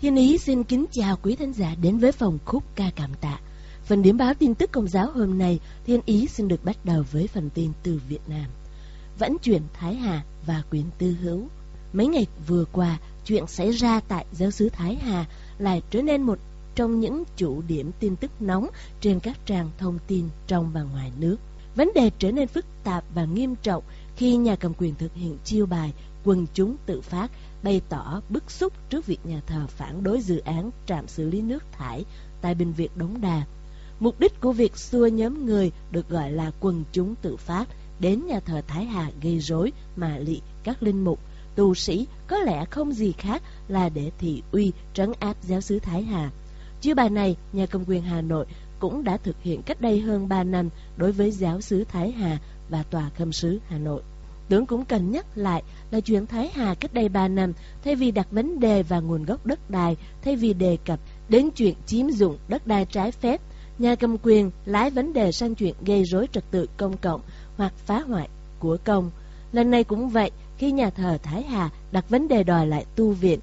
Thiên Ý xin kính chào quý thính giả đến với phòng khúc ca cảm tạ. Phần điểm báo tin tức công giáo hôm nay, Thiên Ý xin được bắt đầu với phần tin từ Việt Nam. Vẫn chuyển Thái Hà và quyền tư hữu. Mấy ngày vừa qua, chuyện xảy ra tại giáo sứ Thái Hà lại trở nên một trong những chủ điểm tin tức nóng trên các trang thông tin trong và ngoài nước. Vấn đề trở nên phức tạp và nghiêm trọng khi nhà cầm quyền thực hiện chiêu bài quần chúng tự phát bày tỏ bức xúc trước việc nhà thờ phản đối dự án trạm xử lý nước thải tại Bệnh viện Đống Đa. Mục đích của việc xua nhóm người được gọi là quần chúng tự phát đến nhà thờ Thái Hà gây rối mà lị các linh mục, tu sĩ có lẽ không gì khác là để thị uy trấn áp giáo sứ Thái Hà. Chiêu bài này, nhà cầm quyền Hà Nội cũng đã thực hiện cách đây hơn 3 năm đối với giáo sứ Thái Hà và tòa khâm sứ Hà Nội. Tưởng cũng cần nhắc lại là chuyện Thái Hà cách đây 3 năm, thay vì đặt vấn đề và nguồn gốc đất đai, thay vì đề cập đến chuyện chiếm dụng đất đai trái phép, nhà cầm quyền lái vấn đề sang chuyện gây rối trật tự công cộng hoặc phá hoại của công. Lần này cũng vậy, khi nhà thờ Thái Hà đặt vấn đề đòi lại tu viện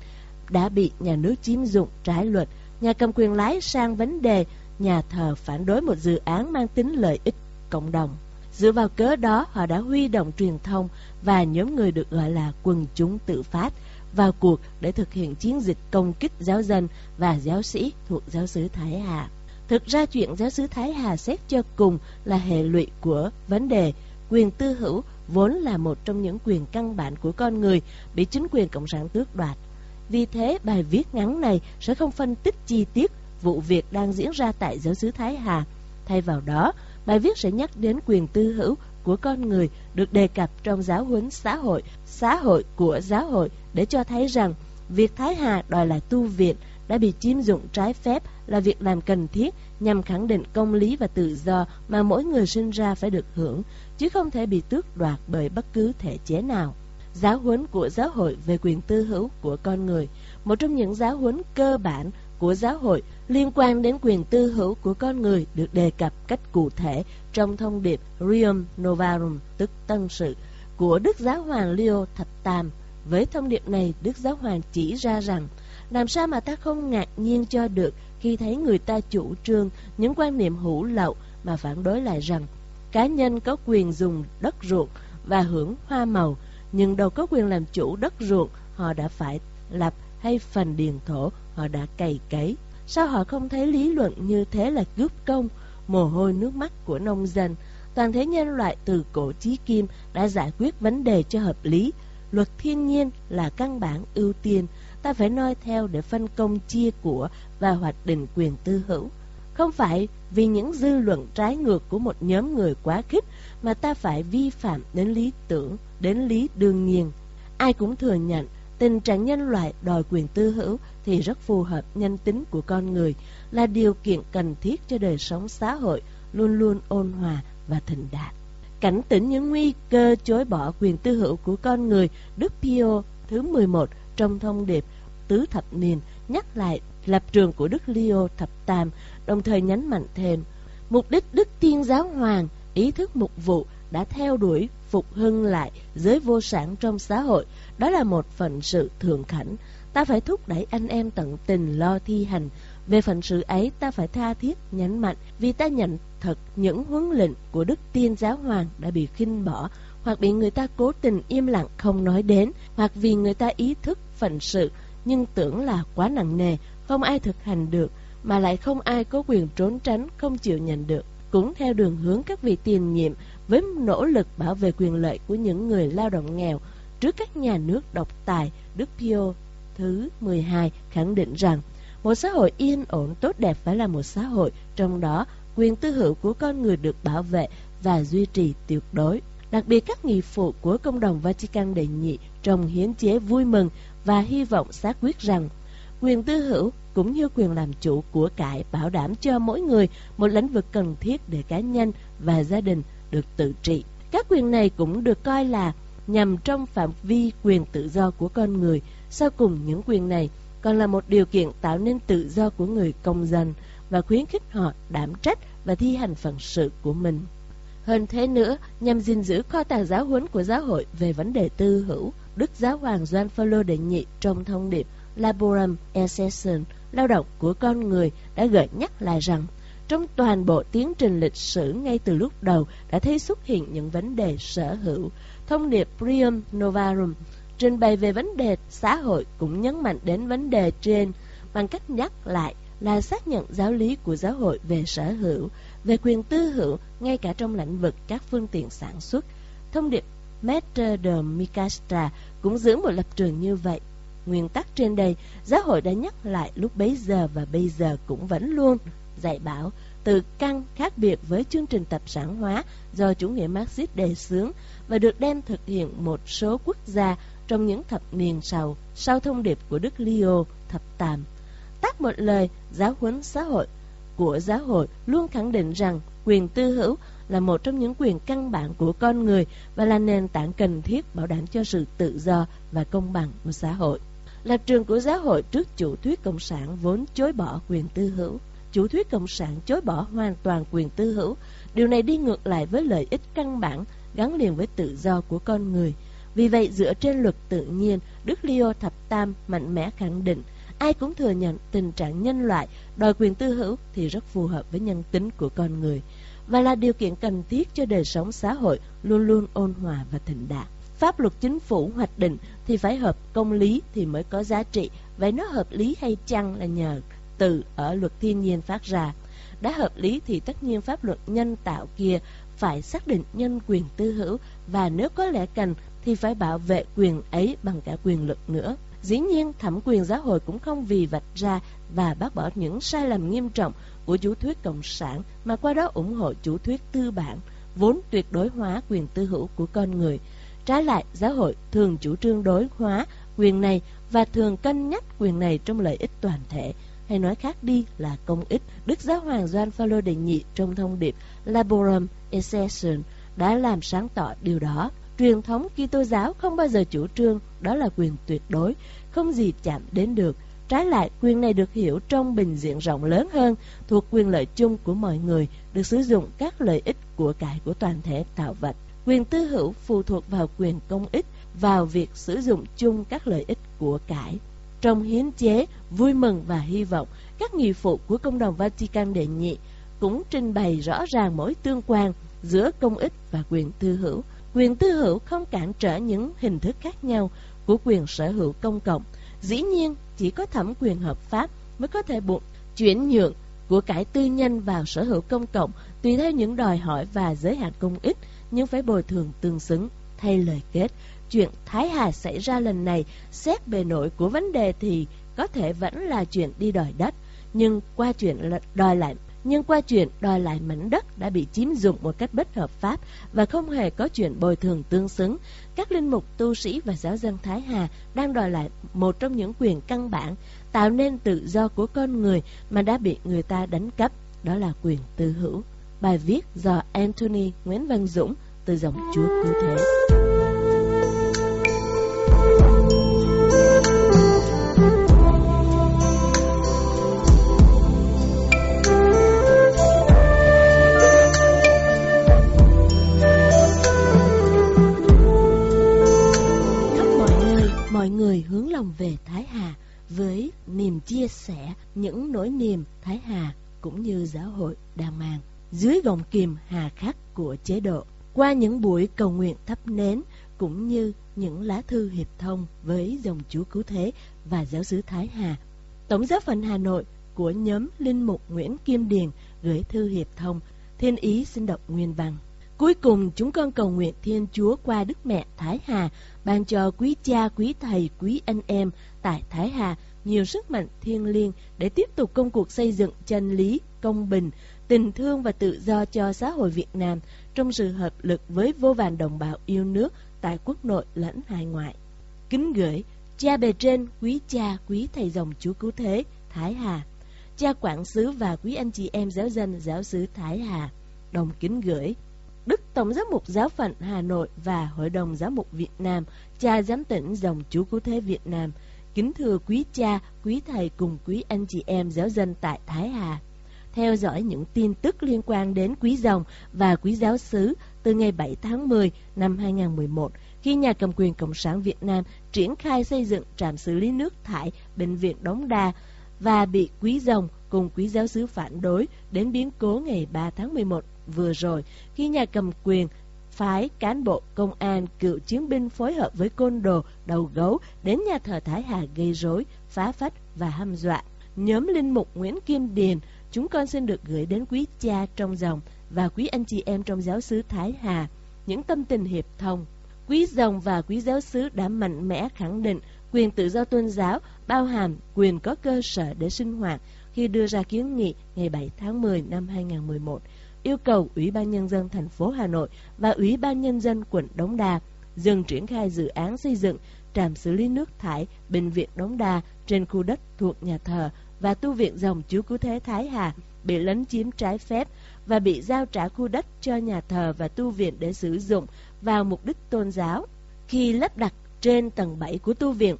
đã bị nhà nước chiếm dụng trái luật, nhà cầm quyền lái sang vấn đề nhà thờ phản đối một dự án mang tính lợi ích cộng đồng. Dựa vào cớ đó, họ đã huy động truyền thông và nhóm người được gọi là quần chúng tự phát vào cuộc để thực hiện chiến dịch công kích giáo dân và giáo sĩ thuộc giáo xứ Thái Hà. Thực ra chuyện giáo xứ Thái Hà xét cho cùng là hệ lụy của vấn đề quyền tư hữu vốn là một trong những quyền căn bản của con người bị chính quyền Cộng sản tước đoạt. Vì thế, bài viết ngắn này sẽ không phân tích chi tiết vụ việc đang diễn ra tại giáo xứ Thái Hà. Thay vào đó, bài viết sẽ nhắc đến quyền tư hữu của con người được đề cập trong giáo huấn xã hội, xã hội của giáo hội để cho thấy rằng việc Thái Hà đòi lại tu viện đã bị chiếm dụng trái phép là việc làm cần thiết nhằm khẳng định công lý và tự do mà mỗi người sinh ra phải được hưởng, chứ không thể bị tước đoạt bởi bất cứ thể chế nào. Giáo huấn của giáo hội về quyền tư hữu của con người, một trong những giáo huấn cơ bản của giáo hội liên quan đến quyền tư hữu của con người được đề cập cách cụ thể trong thông điệp Reum Novarum, tức Tân Sự, của Đức Giáo Hoàng Leo Thập Tam. Với thông điệp này, Đức Giáo Hoàng chỉ ra rằng, làm sao mà ta không ngạc nhiên cho được khi thấy người ta chủ trương những quan niệm hữu lậu mà phản đối lại rằng cá nhân có quyền dùng đất ruộng và hưởng hoa màu, nhưng đâu có quyền làm chủ đất ruộng họ đã phải lập hay phần điền thổ họ đã cày cấy. Sao họ không thấy lý luận như thế là cướp công, mồ hôi nước mắt của nông dân? Toàn thế nhân loại từ cổ chí kim đã giải quyết vấn đề cho hợp lý. Luật thiên nhiên là căn bản ưu tiên, ta phải noi theo để phân công chia của và hoạch định quyền tư hữu. Không phải vì những dư luận trái ngược của một nhóm người quá khích mà ta phải vi phạm đến lý tưởng, đến lý đương nhiên. Ai cũng thừa nhận tình trạng nhân loại đòi quyền tư hữu thì rất phù hợp nhân tính của con người, là điều kiện cần thiết cho đời sống xã hội luôn luôn ôn hòa và thịnh đạt. Cảnh tỉnh những nguy cơ chối bỏ quyền tư hữu của con người, Đức Pio thứ 11 trong thông điệp tứ thập niên nhắc lại lập trường của Đức Leo thập tam, đồng thời nhấn mạnh thêm mục đích Đức Tiên Giáo Hoàng ý thức mục vụ đã theo đuổi phục hưng lại giới vô sản trong xã hội, đó là một phận sự thượng khảnh. Ta phải thúc đẩy anh em tận tình lo thi hành. Về phận sự ấy ta phải tha thiết, nhấn mạnh vì ta nhận thật những huấn lệnh của Đức Tiên Giáo Hoàng đã bị khinh bỏ hoặc bị người ta cố tình im lặng không nói đến hoặc vì người ta ý thức phận sự nhưng tưởng là quá nặng nề, không ai thực hành được. mà lại không ai có quyền trốn tránh, không chịu nhận được. Cũng theo đường hướng các vị tiền nhiệm với nỗ lực bảo vệ quyền lợi của những người lao động nghèo trước các nhà nước độc tài, Đức Pio thứ 12 khẳng định rằng một xã hội yên ổn tốt đẹp phải là một xã hội trong đó quyền tư hữu của con người được bảo vệ và duy trì tuyệt đối. Đặc biệt các nghị phụ của công đồng Vatican đệ nhị trong hiến chế vui mừng và hy vọng xác quyết rằng quyền tư hữu cũng như quyền làm chủ của cải bảo đảm cho mỗi người một lĩnh vực cần thiết để cá nhân và gia đình được tự trị. Các quyền này cũng được coi là nhằm trong phạm vi quyền tự do của con người. Sau cùng những quyền này còn là một điều kiện tạo nên tự do của người công dân và khuyến khích họ đảm trách và thi hành phận sự của mình. Hơn thế nữa, nhằm gìn giữ kho tàng giáo huấn của giáo hội về vấn đề tư hữu, Đức Giáo Hoàng Doan Phaolô đệ nhị trong thông điệp Laborum Essentium, lao động của con người đã gợi nhắc lại rằng trong toàn bộ tiến trình lịch sử ngay từ lúc đầu đã thấy xuất hiện những vấn đề sở hữu. Thông điệp Prium Novarum trình bày về vấn đề xã hội cũng nhấn mạnh đến vấn đề trên bằng cách nhắc lại là xác nhận giáo lý của giáo hội về sở hữu, về quyền tư hữu ngay cả trong lĩnh vực các phương tiện sản xuất. Thông điệp Maître de Micastra cũng giữ một lập trường như vậy. Nguyên tắc trên đây, giáo hội đã nhắc lại lúc bấy giờ và bây giờ cũng vẫn luôn dạy bảo từ căn khác biệt với chương trình tập sản hóa do chủ nghĩa Marxist đề xướng và được đem thực hiện một số quốc gia trong những thập niên sau, sau thông điệp của Đức Leo thập tam. Tắt một lời, giáo huấn xã hội của giáo hội luôn khẳng định rằng quyền tư hữu là một trong những quyền căn bản của con người và là nền tảng cần thiết bảo đảm cho sự tự do và công bằng của xã hội. Lập trường của giáo hội trước chủ thuyết cộng sản vốn chối bỏ quyền tư hữu. Chủ thuyết cộng sản chối bỏ hoàn toàn quyền tư hữu. Điều này đi ngược lại với lợi ích căn bản gắn liền với tự do của con người. Vì vậy, dựa trên luật tự nhiên, Đức Leo Thập Tam mạnh mẽ khẳng định ai cũng thừa nhận tình trạng nhân loại đòi quyền tư hữu thì rất phù hợp với nhân tính của con người và là điều kiện cần thiết cho đời sống xã hội luôn luôn ôn hòa và thịnh đạt. Pháp luật chính phủ hoạch định thì phải hợp công lý thì mới có giá trị. Vậy nó hợp lý hay chăng là nhờ từ ở luật thiên nhiên phát ra. Đã hợp lý thì tất nhiên pháp luật nhân tạo kia phải xác định nhân quyền tư hữu và nếu có lẽ cần thì phải bảo vệ quyền ấy bằng cả quyền lực nữa. Dĩ nhiên, thẩm quyền giáo hội cũng không vì vạch ra và bác bỏ những sai lầm nghiêm trọng của chủ thuyết cộng sản mà qua đó ủng hộ chủ thuyết tư bản, vốn tuyệt đối hóa quyền tư hữu của con người. Trái lại, giáo hội thường chủ trương đối hóa quyền này và thường cân nhắc quyền này trong lợi ích toàn thể, hay nói khác đi là công ích. Đức Giáo hoàng Gioan Phaolô đệ nhị trong thông điệp Laborum Essentium đã làm sáng tỏ điều đó. Truyền thống Kitô giáo không bao giờ chủ trương đó là quyền tuyệt đối, không gì chạm đến được. Trái lại, quyền này được hiểu trong bình diện rộng lớn hơn, thuộc quyền lợi chung của mọi người, được sử dụng các lợi ích của cải của toàn thể tạo vật. Quyền tư hữu phụ thuộc vào quyền công ích, vào việc sử dụng chung các lợi ích của cải. Trong hiến chế, vui mừng và hy vọng, các nghị phụ của công đồng Vatican đệ nhị cũng trình bày rõ ràng mối tương quan giữa công ích và quyền tư hữu. Quyền tư hữu không cản trở những hình thức khác nhau của quyền sở hữu công cộng. Dĩ nhiên, chỉ có thẩm quyền hợp pháp mới có thể buộc chuyển nhượng của cải tư nhân vào sở hữu công cộng tùy theo những đòi hỏi và giới hạn công ích, nhưng phải bồi thường tương xứng. Thay lời kết, chuyện Thái Hà xảy ra lần này, xét bề nổi của vấn đề thì có thể vẫn là chuyện đi đòi đất, nhưng qua chuyện đòi lại nhưng qua chuyện đòi lại mảnh đất đã bị chiếm dụng một cách bất hợp pháp và không hề có chuyện bồi thường tương xứng. Các linh mục, tu sĩ và giáo dân Thái Hà đang đòi lại một trong những quyền căn bản tạo nên tự do của con người mà đã bị người ta đánh cắp, đó là quyền tư hữu. Bài viết do Anthony Nguyễn Văn Dũng từ dòng Chúa Cứu Thế. Người hướng lòng về Thái Hà với niềm chia sẻ những nỗi niềm Thái Hà cũng như giáo hội đang mang dưới gồng kìm hà khắc của chế độ, qua những buổi cầu nguyện thắp nến cũng như những lá thư hiệp thông với dòng chúa cứu thế và giáo sứ Thái Hà. Tổng giáo phận Hà Nội của nhóm Linh Mục Nguyễn Kim Điền gửi thư hiệp thông. Thiên ý xin đọc nguyên văn. Cuối cùng, chúng con cầu nguyện Thiên Chúa qua Đức Mẹ Thái Hà ban cho quý cha, quý thầy, quý anh em tại Thái Hà nhiều sức mạnh thiêng liêng để tiếp tục công cuộc xây dựng chân lý, công bình, tình thương và tự do cho xã hội Việt Nam trong sự hợp lực với vô vàn đồng bào yêu nước tại quốc nội lẫn hải ngoại. Kính gửi cha bề trên, quý cha, quý thầy dòng Chúa Cứu Thế, Thái Hà, cha quản sứ và quý anh chị em giáo dân giáo sứ Thái Hà, đồng kính gửi Đức Tổng giám mục giáo phận Hà Nội và Hội đồng giám mục Việt Nam, cha giám tỉnh dòng Chúa Cứu Thế Việt Nam, kính thưa quý cha, quý thầy cùng quý anh chị em giáo dân tại Thái Hà. Theo dõi những tin tức liên quan đến quý dòng và quý giáo xứ từ ngày 7 tháng 10 năm 2011, khi nhà cầm quyền Cộng sản Việt Nam triển khai xây dựng trạm xử lý nước thải Bệnh viện Đống Đa và bị quý dòng cùng quý giáo sứ phản đối đến biến cố ngày 3 tháng 11 vừa rồi khi nhà cầm quyền phái cán bộ công an cựu chiến binh phối hợp với côn đồ đầu gấu đến nhà thờ Thái Hà gây rối, phá phách và hăm dọa. Nhóm linh mục Nguyễn Kim Điền, chúng con xin được gửi đến quý cha trong dòng và quý anh chị em trong giáo xứ Thái Hà những tâm tình hiệp thông. Quý dòng và quý giáo xứ đã mạnh mẽ khẳng định quyền tự do tôn giáo bao hàm quyền có cơ sở để sinh hoạt khi đưa ra kiến nghị ngày 7 tháng 10 năm 2011 yêu cầu Ủy ban Nhân dân thành phố Hà Nội và Ủy ban Nhân dân quận Đống Đa dừng triển khai dự án xây dựng trạm xử lý nước thải Bệnh viện Đống Đa trên khu đất thuộc nhà thờ và tu viện dòng Chúa Cứu Thế Thái Hà bị lấn chiếm trái phép và bị giao trả khu đất cho nhà thờ và tu viện để sử dụng vào mục đích tôn giáo. Khi lắp đặt trên tầng 7 của tu viện,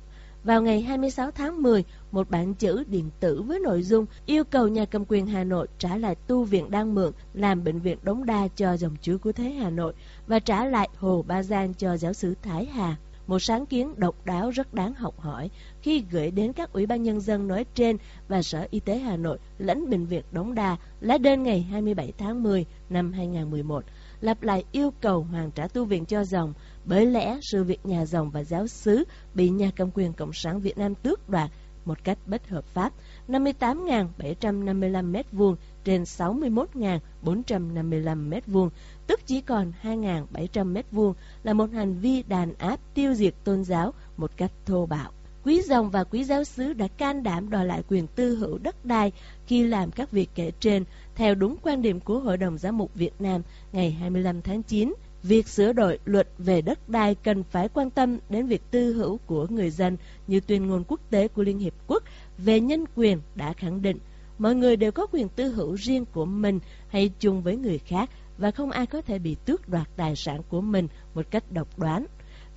vào ngày 26 tháng 10, một bản chữ điện tử với nội dung yêu cầu nhà cầm quyền Hà Nội trả lại tu viện đang mượn làm bệnh viện đống đa cho dòng chữ của thế Hà Nội và trả lại Hồ Ba Giang cho giáo sứ Thái Hà. Một sáng kiến độc đáo rất đáng học hỏi khi gửi đến các ủy ban nhân dân nói trên và Sở Y tế Hà Nội lãnh bệnh viện Đống Đa lá đơn ngày 27 tháng 10 năm 2011 lặp lại yêu cầu hoàn trả tu viện cho dòng bởi lẽ sự việc nhà dòng và giáo xứ bị nhà cầm quyền Cộng sản Việt Nam tước đoạt một cách bất hợp pháp 58.755 m2 trên 61.455 m2, tức chỉ còn 2.700 m2 là một hành vi đàn áp tiêu diệt tôn giáo một cách thô bạo. Quý dòng và quý giáo sứ đã can đảm đòi lại quyền tư hữu đất đai khi làm các việc kể trên, theo đúng quan điểm của Hội đồng Giám mục Việt Nam ngày 25 tháng 9 Việc sửa đổi luật về đất đai cần phải quan tâm đến việc tư hữu của người dân như tuyên ngôn quốc tế của Liên Hiệp Quốc về nhân quyền đã khẳng định mọi người đều có quyền tư hữu riêng của mình hay chung với người khác và không ai có thể bị tước đoạt tài sản của mình một cách độc đoán.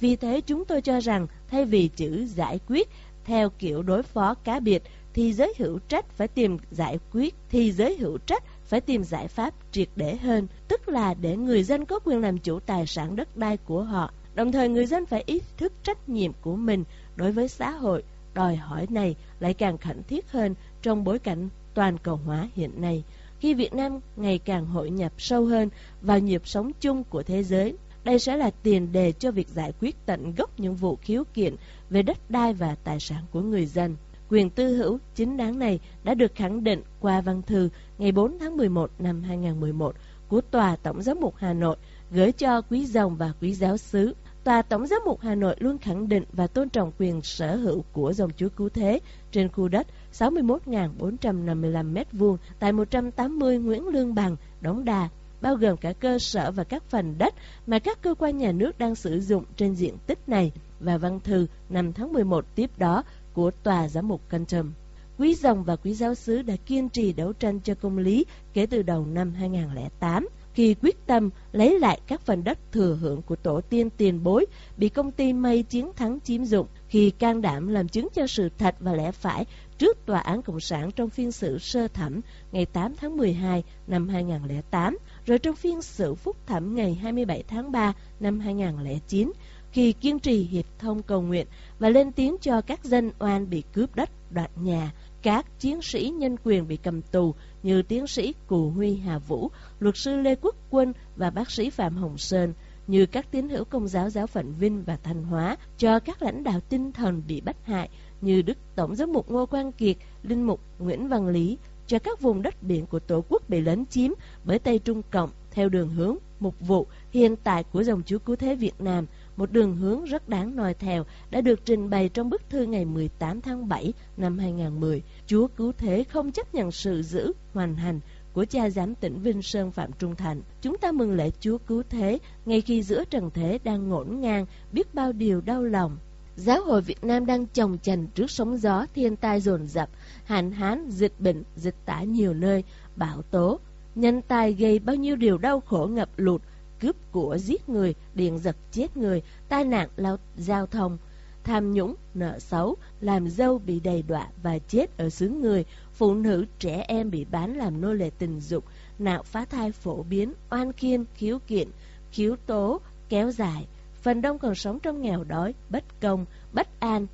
Vì thế chúng tôi cho rằng thay vì chữ giải quyết theo kiểu đối phó cá biệt thì giới hữu trách phải tìm giải quyết thì giới hữu trách phải tìm giải pháp triệt để hơn, tức là để người dân có quyền làm chủ tài sản đất đai của họ. Đồng thời người dân phải ý thức trách nhiệm của mình đối với xã hội. Đòi hỏi này lại càng khẩn thiết hơn trong bối cảnh toàn cầu hóa hiện nay, khi Việt Nam ngày càng hội nhập sâu hơn vào nhịp sống chung của thế giới. Đây sẽ là tiền đề cho việc giải quyết tận gốc những vụ khiếu kiện về đất đai và tài sản của người dân. Quyền tư hữu chính đáng này đã được khẳng định qua văn thư ngày 4 tháng 11 năm 2011 của Tòa Tổng giám mục Hà Nội gửi cho quý dòng và quý giáo xứ. Tòa Tổng giám mục Hà Nội luôn khẳng định và tôn trọng quyền sở hữu của dòng chúa cứu thế trên khu đất 61.455 m2 tại 180 Nguyễn Lương Bằng, Đống Đa, bao gồm cả cơ sở và các phần đất mà các cơ quan nhà nước đang sử dụng trên diện tích này và văn thư năm tháng 11 tiếp đó của Tòa Giám mục Cantum. Quý dòng và quý giáo sứ đã kiên trì đấu tranh cho công lý kể từ đầu năm 2008 khi quyết tâm lấy lại các phần đất thừa hưởng của tổ tiên tiền bối bị công ty mây chiến thắng chiếm dụng khi can đảm làm chứng cho sự thật và lẽ phải trước tòa án cộng sản trong phiên xử sơ thẩm ngày 8 tháng 12 năm 2008 rồi trong phiên xử phúc thẩm ngày 27 tháng 3 năm 2009 khi kiên trì hiệp thông cầu nguyện và lên tiếng cho các dân oan bị cướp đất, đoạt nhà, các chiến sĩ nhân quyền bị cầm tù như tiến sĩ Cù Huy Hà Vũ, luật sư Lê Quốc Quân và bác sĩ Phạm Hồng Sơn, như các tín hữu công giáo giáo phận Vinh và Thanh Hóa cho các lãnh đạo tinh thần bị bắt hại như Đức Tổng giám mục Ngô Quang Kiệt, Linh mục Nguyễn Văn Lý cho các vùng đất biển của Tổ quốc bị lấn chiếm bởi Tây Trung Cộng theo đường hướng mục vụ hiện tại của dòng Chúa Cứu Thế Việt Nam, một đường hướng rất đáng noi theo đã được trình bày trong bức thư ngày 18 tháng 7 năm 2010. Chúa Cứu Thế không chấp nhận sự giữ, hoàn hành của cha giám tỉnh Vinh Sơn Phạm Trung Thành. Chúng ta mừng lễ Chúa Cứu Thế, ngay khi giữa trần thế đang ngổn ngang, biết bao điều đau lòng. Giáo hội Việt Nam đang chồng chành trước sóng gió thiên tai dồn dập, hạn hán, dịch bệnh, dịch tả nhiều nơi, bão tố. Nhân tài gây bao nhiêu điều đau khổ ngập lụt, cướp của giết người, điện giật chết người, tai nạn lao giao thông, tham nhũng, nợ xấu, làm dâu bị đầy đọa và chết ở xứ người, phụ nữ trẻ em bị bán làm nô lệ tình dục, nạo phá thai phổ biến, oan kiên, khiếu kiện, khiếu tố, kéo dài. Phần đông còn sống trong nghèo đói, bất công, bất an,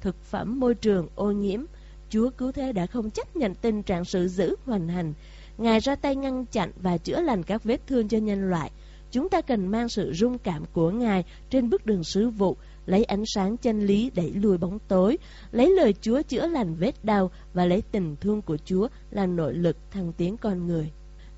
thực phẩm môi trường ô nhiễm. Chúa Cứu Thế đã không chấp nhận tình trạng sự giữ hoành hành. Ngài ra tay ngăn chặn và chữa lành các vết thương cho nhân loại. Chúng ta cần mang sự rung cảm của Ngài trên bước đường sứ vụ, lấy ánh sáng chân lý đẩy lùi bóng tối, lấy lời Chúa chữa lành vết đau và lấy tình thương của Chúa làm nội lực thăng tiến con người.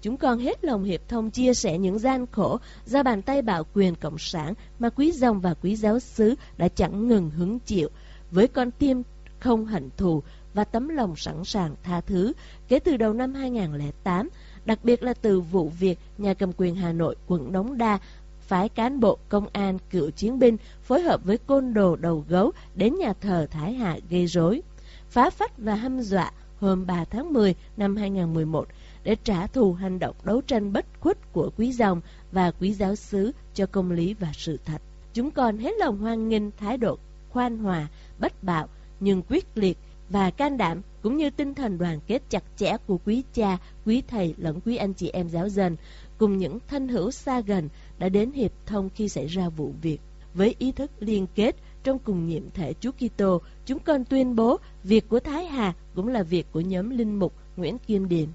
Chúng con hết lòng hiệp thông chia sẻ những gian khổ do bàn tay bạo quyền cộng sản mà quý dòng và quý giáo xứ đã chẳng ngừng hứng chịu, với con tim không hận thù và tấm lòng sẵn sàng tha thứ kể từ đầu năm 2008, đặc biệt là từ vụ việc nhà cầm quyền Hà Nội, quận Đống Đa phái cán bộ công an cựu chiến binh phối hợp với côn đồ đầu gấu đến nhà thờ Thái Hạ gây rối, phá phách và hăm dọa hôm 3 tháng 10 năm 2011 để trả thù hành động đấu tranh bất khuất của quý dòng và quý giáo sứ cho công lý và sự thật. Chúng còn hết lòng hoan nghênh thái độ khoan hòa, bất bạo nhưng quyết liệt và can đảm cũng như tinh thần đoàn kết chặt chẽ của quý cha, quý thầy lẫn quý anh chị em giáo dân cùng những thân hữu xa gần đã đến hiệp thông khi xảy ra vụ việc. Với ý thức liên kết trong cùng nhiệm thể Chúa Kitô, chúng con tuyên bố việc của Thái Hà cũng là việc của nhóm linh mục Nguyễn Kim Điền.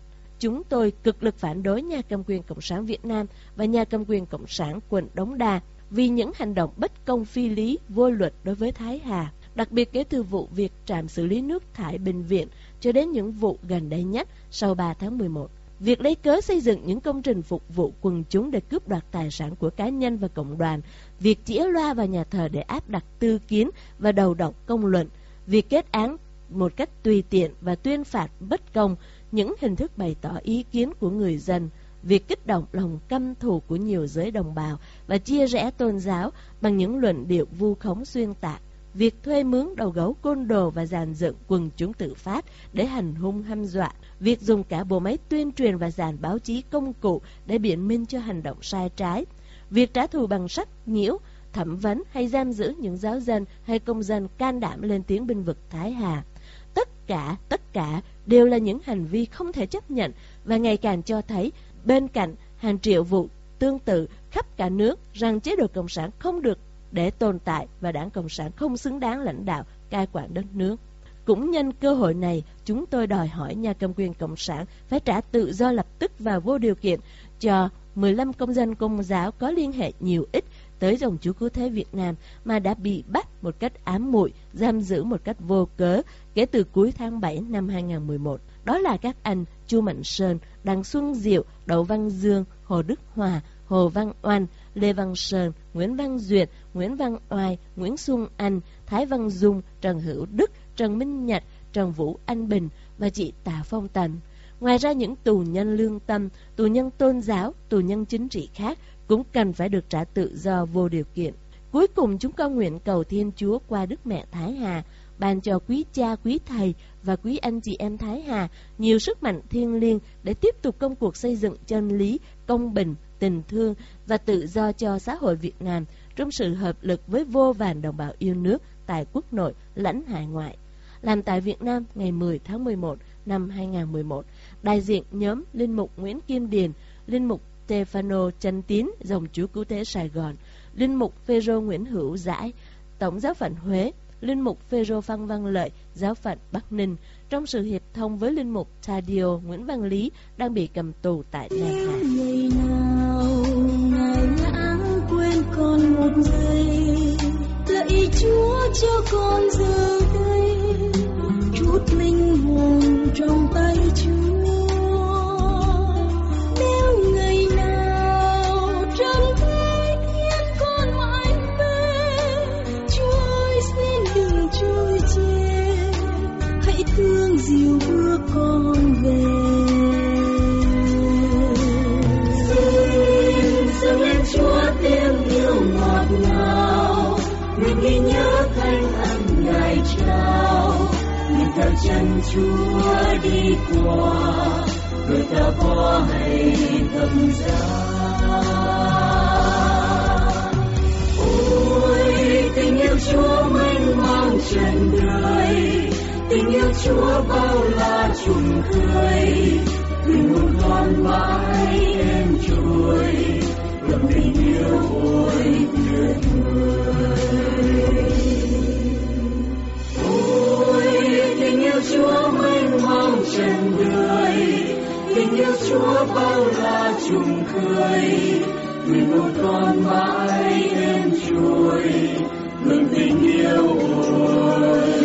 Chúng tôi cực lực phản đối nhà cầm quyền Cộng sản Việt Nam và nhà cầm quyền Cộng sản quận Đống Đa vì những hành động bất công phi lý, vô luật đối với Thái Hà. Đặc biệt kể từ vụ việc trạm xử lý nước thải bệnh viện cho đến những vụ gần đây nhất sau 3 tháng 11. Việc lấy cớ xây dựng những công trình phục vụ quần chúng để cướp đoạt tài sản của cá nhân và cộng đoàn, việc chĩa loa vào nhà thờ để áp đặt tư kiến và đầu độc công luận, việc kết án một cách tùy tiện và tuyên phạt bất công những hình thức bày tỏ ý kiến của người dân, việc kích động lòng căm thù của nhiều giới đồng bào và chia rẽ tôn giáo bằng những luận điệu vu khống xuyên tạc, việc thuê mướn đầu gấu côn đồ và dàn dựng quần chúng tự phát để hành hung hăm dọa, việc dùng cả bộ máy tuyên truyền và dàn báo chí công cụ để biện minh cho hành động sai trái, việc trả thù bằng sách nhiễu, thẩm vấn hay giam giữ những giáo dân hay công dân can đảm lên tiếng binh vực Thái Hà. Tất cả, tất cả đều là những hành vi không thể chấp nhận và ngày càng cho thấy bên cạnh hàng triệu vụ tương tự khắp cả nước rằng chế độ Cộng sản không được để tồn tại và đảng Cộng sản không xứng đáng lãnh đạo cai quản đất nước. Cũng nhân cơ hội này, chúng tôi đòi hỏi nhà cầm quyền Cộng sản phải trả tự do lập tức và vô điều kiện cho 15 công dân công giáo có liên hệ nhiều ít tới dòng chú cứu thế Việt Nam mà đã bị bắt một cách ám muội, giam giữ một cách vô cớ kể từ cuối tháng 7 năm 2011. Đó là các anh Chu Mạnh Sơn, Đặng Xuân Diệu, Đậu Văn Dương, Hồ Đức Hòa, Hồ Văn Oanh, Lê Văn Sơn, Nguyễn Văn Duyệt, Nguyễn Văn Oai, Nguyễn Xuân Anh, Thái Văn Dung, Trần Hữu Đức, Trần Minh Nhật, Trần Vũ Anh Bình và chị Tạ Phong Tần. Ngoài ra những tù nhân lương tâm, tù nhân tôn giáo, tù nhân chính trị khác cũng cần phải được trả tự do vô điều kiện. Cuối cùng chúng con nguyện cầu Thiên Chúa qua Đức Mẹ Thái Hà, ban cho quý cha, quý thầy và quý anh chị em Thái Hà nhiều sức mạnh thiêng liêng để tiếp tục công cuộc xây dựng chân lý, công bình, tình thương và tự do cho xã hội Việt Nam trong sự hợp lực với vô vàn đồng bào yêu nước tại quốc nội lẫn hải ngoại. Làm tại Việt Nam ngày 10 tháng 11 năm 2011, đại diện nhóm Linh Mục Nguyễn Kim Điền, Linh Mục Stefano Chân Tín, dòng chúa cứu thế Sài Gòn, Linh Mục Phêrô Nguyễn Hữu Giải, Tổng giáo phận Huế, Linh Mục Phêrô Phan Văn Lợi, giáo phận Bắc Ninh, trong sự hiệp thông với Linh Mục Tadio Nguyễn Văn Lý đang bị cầm tù tại Nam Hà. Ngày nào ngài lãng quên con một giây, lạy Chúa cho con giờ đây trong tay Chúa con về. Xin dâng lên Chúa tiếng yêu ngọt ngào nguyện ghi nhớ thanh ân ngài trao. Nguyện theo chân Chúa đi qua rồi ta có hay thầm giá. Ôi, tình yêu Chúa mênh mang trần đời tình yêu Chúa bao la trùng khơi tình một con mãi em chuối lòng tình yêu ôi tuyệt vời ôi, tình yêu Chúa mênh mang trần đời tình yêu Chúa bao la trùng khơi người một con mãi em chuối ngừng tình yêu ôi